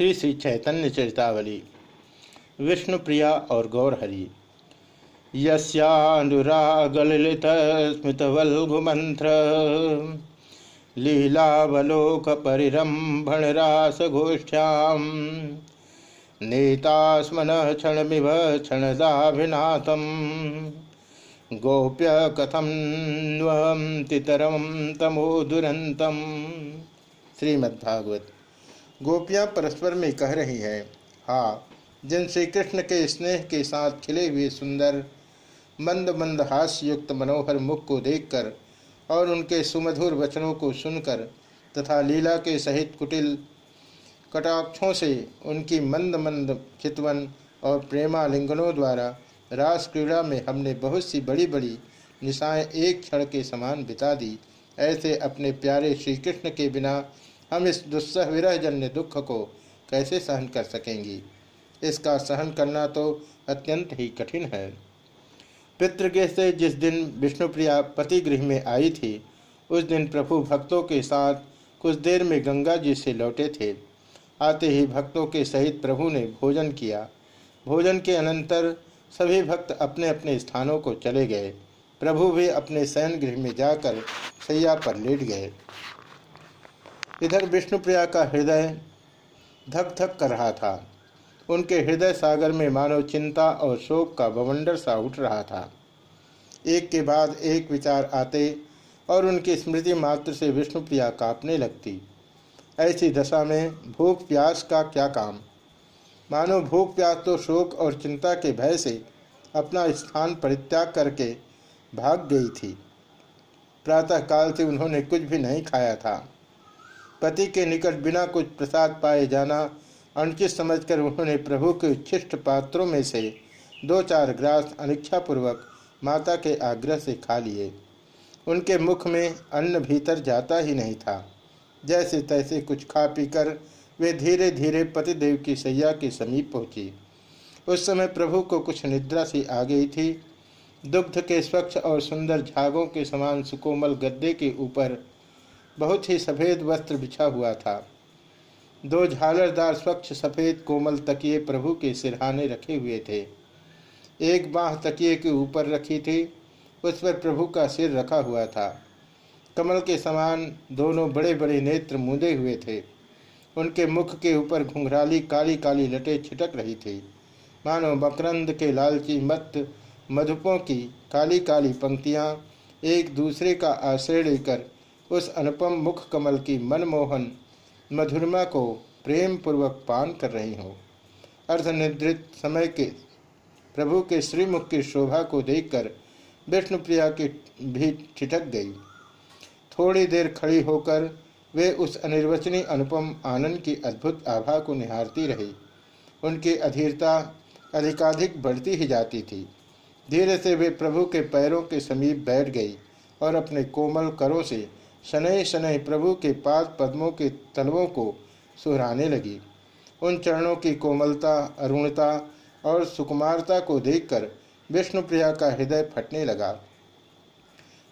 श्री श्री चैतन्य चरितावली, विष्णु प्रिया और गौरहरि यस्यानुरागलित स्मृतवल्गुमंत्र लीलावलोक परिरंभण रास गोष्ठ्याम नेतास्मन क्षणमिव क्षणदाभिनाथम गोप्य कथम तितरम तमो दुरंतम श्रीमद्भागवत। गोपियाँ परस्पर में कह रही हैं हाँ जिन श्री कृष्ण के स्नेह के साथ खिले हुए सुंदर मंद मंद हास्य युक्त मनोहर मुख को देखकर और उनके सुमधुर वचनों को सुनकर तथा लीला के सहित कुटिल कटाक्षों से उनकी मंद मंद चितवन और प्रेमालिंगनों द्वारा रास क्रीड़ा में हमने बहुत सी बड़ी बड़ी निशाएँ एक क्षण के समान बिता दी। ऐसे अपने प्यारे श्री कृष्ण के बिना हम इस दुस्सह विरहजन्य दुख को कैसे सहन कर सकेंगी? इसका सहन करना तो अत्यंत ही कठिन है। पितृगृह से जिस दिन विष्णुप्रिया पति गृह में आई थी, उस दिन प्रभु भक्तों के साथ कुछ देर में गंगा जी से लौटे थे। आते ही भक्तों के सहित प्रभु ने भोजन किया। भोजन के अनंतर सभी भक्त अपने अपने स्थानों को चले गए। प्रभु भी अपने शयन गृह में जाकर सैया पर लेट गए। इधर विष्णुप्रिया का हृदय धक धक कर रहा था। उनके हृदय सागर में मानव चिंता और शोक का बवंडर सा उठ रहा था। एक के बाद एक विचार आते और उनकी स्मृति मात्र से विष्णुप्रिया कांपने लगती। ऐसी दशा में भूख प्यास का क्या काम? मानो भूख प्यास तो शोक और चिंता के भय से अपना स्थान परित्याग करके भाग गई थी। प्रातःकाल से उन्होंने कुछ भी नहीं खाया था। पति के निकट बिना कुछ प्रसाद पाए जाना, अनुचित समझकर उन्होंने प्रभु के उच्छिष्ट पात्रों में से दो चार ग्रास अनिच्छापूर्वक माता के आग्रह से खा लिए। उनके मुख में अन्न भीतर जाता ही नहीं था। जैसे तैसे कुछ खा पीकर वे धीरे धीरे पतिदेव की सैया के समीप पहुँची। उस समय प्रभु को कुछ निद्रा सी आ गई थी। दुग्ध के स्वच्छ और सुंदर झागों के समान सुकोमल गद्दे के ऊपर बहुत ही सफ़ेद वस्त्र बिछा हुआ था। दो झालरदार स्वच्छ सफ़ेद कोमल तकिए प्रभु के सिरहाने रखे हुए थे। एक बाह तकिए के ऊपर रखी थी, उस पर प्रभु का सिर रखा हुआ था। कमल के समान दोनों बड़े बड़े नेत्र मूंदे हुए थे। उनके मुख के ऊपर घुंघराली काली काली लटे छिटक रही थी। मानो मकरंद के लालची मत मधुपों की काली काली पंक्तियाँ एक दूसरे का आश्रय लेकर उस अनुपम मुख कमल की मनमोहन मधुरमा को प्रेम पूर्वक पान कर रही हो। अर्धनिद्रित समय के प्रभु के श्रीमुख की शोभा को देखकर विष्णुप्रिया की भी ठिठक गई। थोड़ी देर खड़ी होकर वे उस अनिर्वचनीय अनुपम आनंद की अद्भुत आभा को निहारती रही। उनकी अधीरता अधिकाधिक बढ़ती ही जाती थी। धीरे से वे प्रभु के पैरों के समीप बैठ गई और अपने कोमल करों से शनय शनय प्रभु के पाद पद्मों के तलवों को सुहराने लगी। उन चरणों की कोमलता, अरुणता और सुकुमारता को देखकर विष्णुप्रिया का हृदय फटने लगा।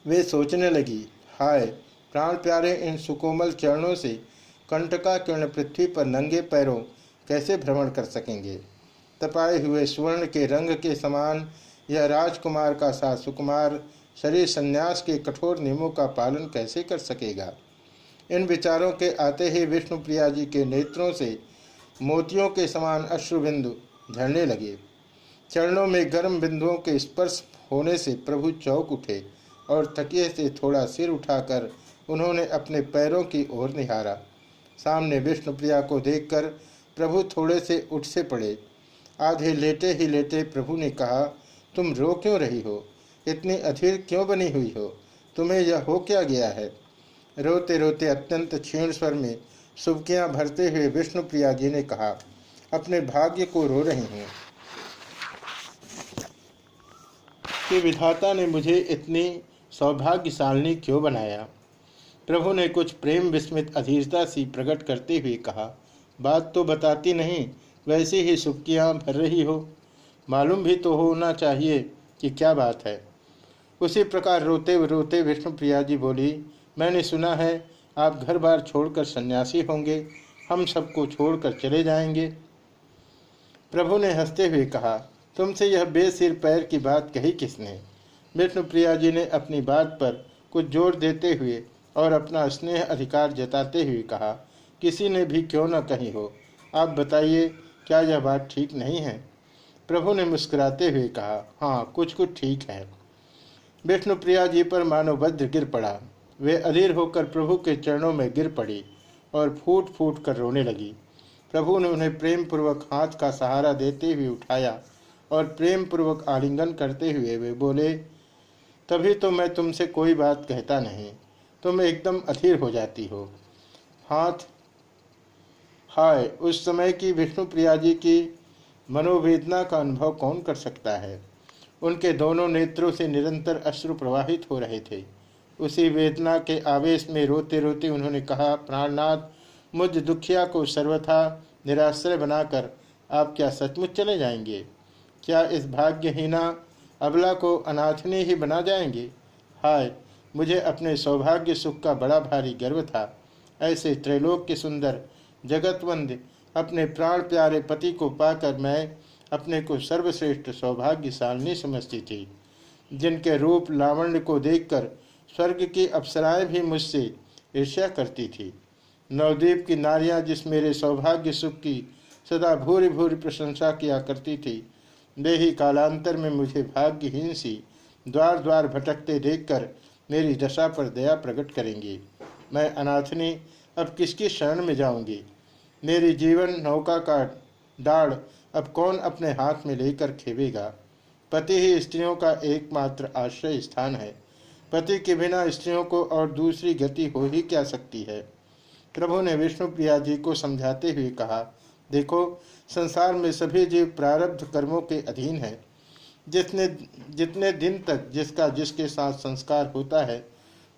वे सोचने लगी, हाय, प्राण प्यारे इन सुकोमल चरणों से कंटका किरण पृथ्वी पर नंगे पैरों कैसे भ्रमण कर सकेंगे? तपाए हुए स्वर्ण के रंग के समान यह राजकुमार का सा सुकुमार शरीर संन्यास के कठोर नियमों का पालन कैसे कर सकेगा? इन विचारों के आते ही विष्णुप्रिया जी के नेत्रों से मोतियों के समान अश्रुबिंदु झड़ने लगे। चरणों में गर्म बिंदुओं के स्पर्श होने से प्रभु चौक उठे और तकिए से थोड़ा सिर उठाकर उन्होंने अपने पैरों की ओर निहारा। सामने विष्णुप्रिया को देखकर प्रभु थोड़े से उठ से पड़े। आधे लेटे ही लेटे प्रभु ने कहा, तुम रो क्यों रही हो? इतनी अधीर क्यों बनी हुई हो? तुम्हें यह हो क्या गया है? रोते रोते अत्यंत क्षीण स्वर में सुबकियाँ भरते हुए विष्णुप्रिया जी ने कहा, अपने भाग्य को रो रही हूँ। कि विधाता ने मुझे इतनी सौभाग्यशालिनी क्यों बनाया? प्रभु ने कुछ प्रेम विस्मित अधीरता सी प्रकट करते हुए कहा, बात तो बताती नहीं, वैसे ही सुबकियाँ भर रही हो। मालूम भी तो होना चाहिए कि क्या बात है। उसी प्रकार रोते रोते विष्णुप्रिया जी बोली, मैंने सुना है आप घर बार छोड़कर सन्यासी होंगे। हम सबको छोड़कर चले जाएँगे। प्रभु ने हँसते हुए कहा, तुमसे यह बेसिर पैर की बात कही किसने? विष्णु प्रिया जी ने अपनी बात पर कुछ ज़ोर देते हुए और अपना स्नेह अधिकार जताते हुए कहा, किसी ने भी क्यों न कही हो? आप बताइए, क्या यह बात ठीक नहीं है? प्रभु ने मुस्कुराते हुए कहा हाँ कुछ कुछ ठीक है। विष्णु प्रिया जी पर मानो वज्र गिर पड़ा। वे अधीर होकर प्रभु के चरणों में गिर पड़ी और फूट फूट कर रोने लगी। प्रभु ने उन्हें प्रेम पूर्वक हाथ का सहारा देते हुए उठाया और प्रेम पूर्वक आलिंगन करते हुए वे बोले, तभी तो मैं तुमसे कोई बात कहता नहीं। तुम एकदम अधीर हो जाती हो। हाथ, हाय, उस समय की विष्णु प्रिया जी की मनोवेदना का अनुभव कौन कर सकता है? उनके दोनों नेत्रों से निरंतर अश्रु प्रवाहित हो रहे थे। उसी वेदना के आवेश में रोते रोते उन्होंने कहा, प्राणनाथ, मुझ दुखिया को सर्वथा निराश्रय बनाकर आप क्या सचमुच चले जाएँगे? क्या इस भाग्यहीना अबला को अनाथनी ही बना जाएँगे? हाय, मुझे अपने सौभाग्य सुख का बड़ा भारी गर्व था। ऐसे त्रैलोक के सुंदर जगतवंद अपने प्राण प्यारे पति को पाकर मैं अपने को सर्वश्रेष्ठ सौभाग्यशालिनी समझती थी। जिनके रूप लावण्य को देखकर स्वर्ग की अप्सराएँ भी मुझसे ईर्ष्या करती थी। नवद्वीप की नारियाँ जिस मेरे सौभाग्य सुख की सदा भूरी भूरी प्रशंसा किया करती थी वे ही कालांतर में मुझे भाग्यहीन सी द्वार द्वार भटकते देखकर मेरी दशा पर दया प्रकट करेंगी। मैं अनाथनी, अब किसकी शरण में जाऊँगी? मेरी जीवन नौका का डाढ़ अब कौन अपने हाथ में लेकर खेवेगा? पति ही स्त्रियों का एकमात्र आश्रय स्थान है। पति के बिना स्त्रियों को और दूसरी गति हो ही क्या सकती है? प्रभु ने विष्णु प्रिया जी को समझाते हुए कहा, देखो, संसार में सभी जीव प्रारब्ध कर्मों के अधीन है। जितने जितने दिन तक जिसका जिसके साथ संस्कार होता है,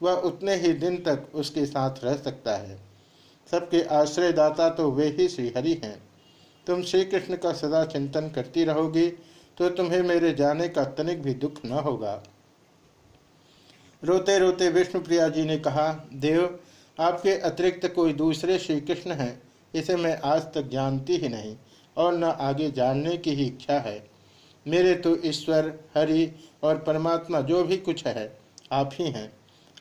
वह उतने ही दिन तक उसके साथ रह सकता है। सबके आश्रयदाता तो वे ही श्रीहरि हैं। तुम श्री कृष्ण का सदा चिंतन करती रहोगी तो तुम्हें मेरे जाने का तनिक भी दुख न होगा। रोते रोते विष्णु प्रिया जी ने कहा, देव, आपके अतिरिक्त कोई दूसरे श्री कृष्ण हैं, इसे मैं आज तक जानती ही नहीं, और न आगे जानने की ही इच्छा है। मेरे तो ईश्वर, हरि और परमात्मा जो भी कुछ है, आप ही हैं।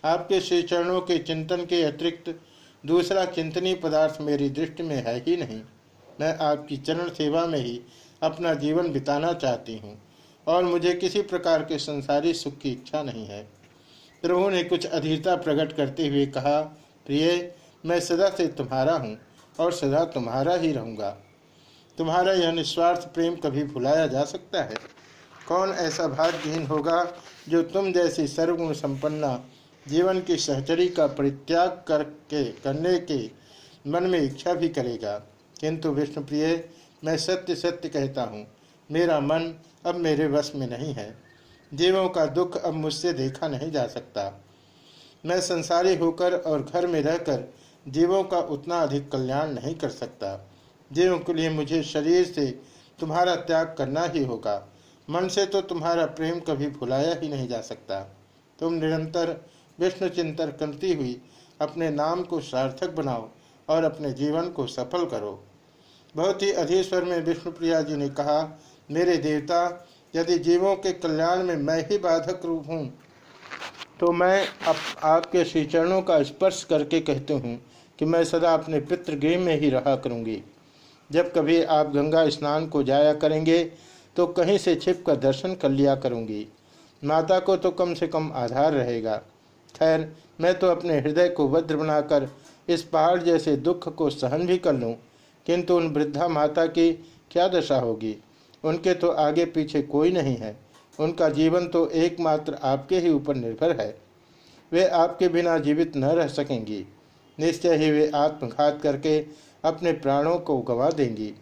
आपके श्री चरणों के चिंतन के अतिरिक्त दूसरा चिंतनीय पदार्थ मेरी दृष्टि में है ही नहीं। मैं आपकी चरण सेवा में ही अपना जीवन बिताना चाहती हूँ और मुझे किसी प्रकार के संसारी सुख की इच्छा नहीं है। प्रभु ने कुछ अधीरता प्रकट करते हुए कहा, प्रिय, मैं सदा से तुम्हारा हूँ और सदा तुम्हारा ही रहूँगा। तुम्हारा यह निस्वार्थ प्रेम कभी भुलाया जा सकता है। कौन ऐसा भाग्यहीन होगा जो तुम जैसी सर्वगुण संपन्ना, जीवन की सहचरी का परित्याग करके, करने के मन में इच्छा भी करेगा? किंतु विष्णुप्रिय, मैं सत्य सत्य कहता हूँ, मेरा मन अब मेरे वश में नहीं है। जीवों का दुख अब मुझसे देखा नहीं जा सकता। मैं संसारी होकर और घर में रहकर जीवों का उतना अधिक कल्याण नहीं कर सकता। जीवों के लिए मुझे शरीर से तुम्हारा त्याग करना ही होगा। मन से तो तुम्हारा प्रेम कभी भुलाया ही नहीं जा सकता। तुम निरंतर विष्णु चिंतन करती हुई अपने नाम को सार्थक बनाओ। और अपने जीवन को सफल करो। बहुत ही अधीश्वर में विष्णुप्रिया जी ने कहा, मेरे देवता, यदि जीवों के कल्याण में मैं ही बाधक रूप हूँ तो मैं अब आपके श्री चरणों का स्पर्श करके कहते हूँ कि मैं सदा अपने पितृगृह में ही रहा करूँगी। जब कभी आप गंगा स्नान को जाया करेंगे तो कहीं से छिप कर दर्शन कर लिया करूँगी। माता को तो कम से कम आधार रहेगा। खैर, मैं तो अपने हृदय को वज्र बनाकर इस पहाड़ जैसे दुख को सहन भी कर लूँ। किंतु उन वृद्धा माता की क्या दशा होगी? उनके तो आगे पीछे कोई नहीं है। उनका जीवन तो एकमात्र आपके ही ऊपर निर्भर है। वे आपके बिना जीवित न रह सकेंगी। निश्चय ही वे आत्मघात करके अपने प्राणों को गवा देंगी।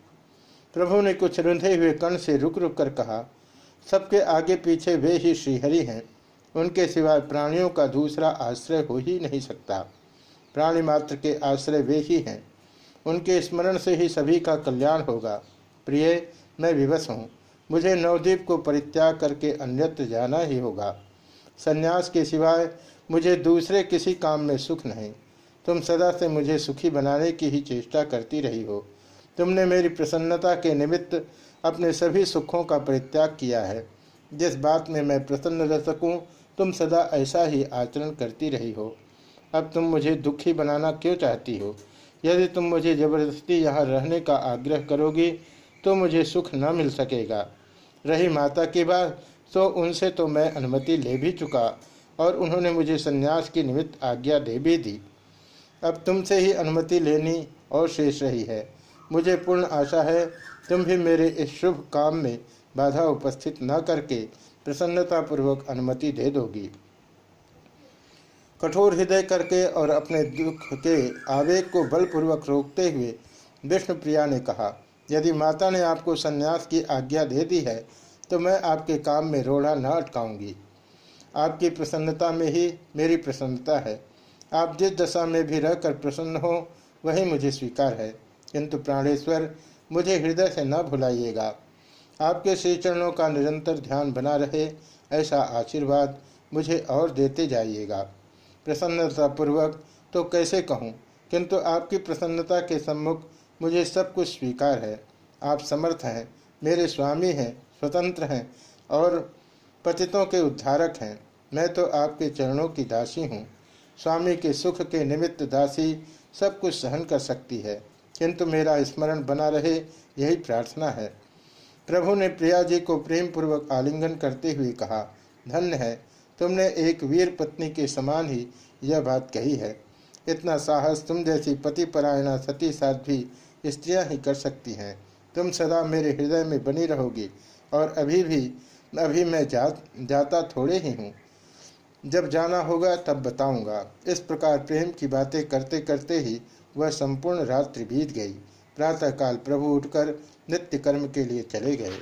प्रभु ने कुछ रुंधे हुए कण से रुक रुक कर कहा, सबके आगे पीछे वे ही श्रीहरि हैं। उनके सिवाय प्राणियों का दूसरा आश्रय हो ही नहीं सकता। प्राणी मात्र के आश्रय वे ही हैं। उनके स्मरण से ही सभी का कल्याण होगा। प्रिय, मैं विवश हूँ। मुझे नवद्वीप को परित्याग करके अन्यत्र जाना ही होगा। संन्यास के सिवाय मुझे दूसरे किसी काम में सुख नहीं। तुम सदा से मुझे सुखी बनाने की ही चेष्टा करती रही हो। तुमने मेरी प्रसन्नता के निमित्त अपने सभी सुखों का परित्याग किया है। जिस बात में मैं प्रसन्न रह सकूँ, तुम सदा ऐसा ही आचरण करती रही हो। अब तुम मुझे दुखी बनाना क्यों चाहती हो? यदि तुम मुझे ज़बरदस्ती यहाँ रहने का आग्रह करोगी तो मुझे सुख न मिल सकेगा। रही माता की बात तो उनसे तो मैं अनुमति ले भी चुका, और उन्होंने मुझे संन्यास की निमित्त आज्ञा दे भी दी। अब तुमसे ही अनुमति लेनी और शेष रही है। मुझे पूर्ण आशा है, तुम भी मेरे इस शुभ काम में बाधा उपस्थित न करके प्रसन्नतापूर्वक अनुमति दे दोगी। कठोर हृदय करके और अपने दुख के आवेग को बलपूर्वक रोकते हुए विष्णुप्रिया ने कहा, यदि माता ने आपको संन्यास की आज्ञा दे दी है तो मैं आपके काम में रोड़ा न अटकाऊँगी। आपकी प्रसन्नता में ही मेरी प्रसन्नता है। आप जिस दशा में भी रहकर प्रसन्न हो, वही मुझे स्वीकार है। किंतु प्राणेश्वर, मुझे हृदय से न भुलाइएगा। आपके श्री चरणों का निरंतर ध्यान बना रहे, ऐसा आशीर्वाद मुझे और देते जाइएगा। प्रसन्नतापूर्वक तो कैसे कहूँ? किंतु आपकी प्रसन्नता के सम्मुख मुझे सब कुछ स्वीकार है। आप समर्थ हैं, मेरे स्वामी हैं, स्वतंत्र हैं और पतितों के उद्धारक हैं। मैं तो आपके चरणों की दासी हूँ। स्वामी के सुख के निमित्त दासी सब कुछ सहन कर सकती है। किंतु मेरा स्मरण बना रहे यही प्रार्थना है। प्रभु ने प्रिया जी को प्रेम पूर्वक आलिंगन करते हुए कहा, धन्य है तुमने एक वीर पत्नी के समान ही यह बात कही है। इतना साहस तुम जैसी पति परायणा सती साध्वी स्त्रियाँ ही कर सकती हैं। तुम सदा मेरे हृदय में बनी रहोगी और अभी भी अभी मैं जा, जाता थोड़े ही हूँ। जब जाना होगा तब बताऊँगा। इस प्रकार प्रेम की बातें करते करते ही वह संपूर्ण रात्रि बीत गई। प्रातःकाल प्रभु उठकर नित्य कर्म के लिए चले गए।